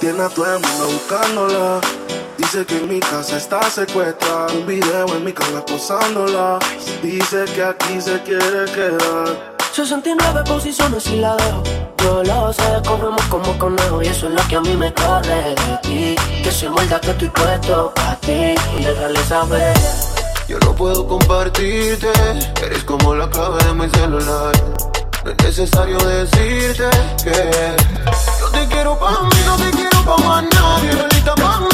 tiene a todo el mundo buscándola. Dice que en mi casa está secuestrada. Un video en mi cama posándola. Dice que aquí se quiere quedar. 69 posiciones y la dejo. Yo lo sé, corremos como conejo y eso es lo que a mí me corre de ti. Que se muerda que estoy puesto para ti y déjale saber. Yo no puedo compartirte, eres como la clave de mi celular. No es necesario decirte que quiero pa' no te quiero pa' nadie.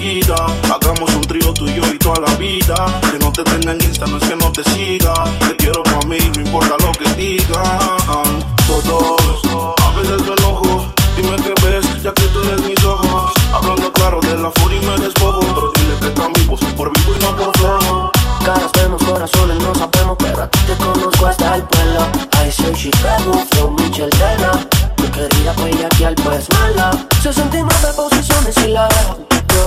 Hagamos un trío tú y y toda la vida. Que no te tenga en Insta, no es que no te siga. Te quiero para mí, no importa lo que digan. Todos, a veces me enojo. Dime qué ves, ya que tú eres mis ojos. Hablando claro de la furia y me despojo. Pero dile que están vivos, por vivo y no por flojo. Caras vemos, corazones no sabemos, pero a ti te conozco hasta el pueblo. I say Chicago, flow Michel Tena. Mi querida al pues mala. 69 posiciones y la dejo.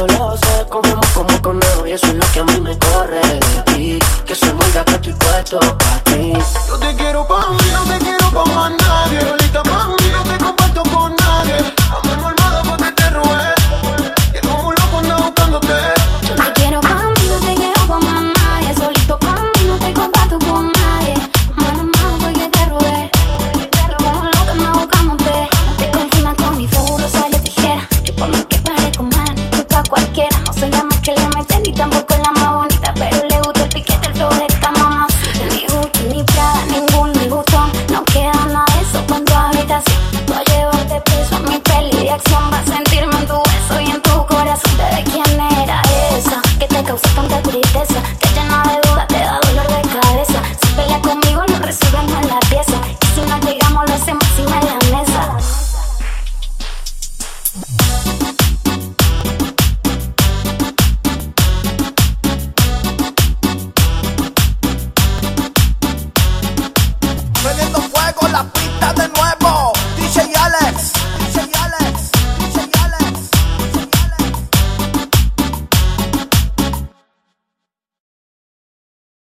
Lo sé, comemos como conejo y eso es lo que a mí me corre ti. Que se muerda que estoy puesto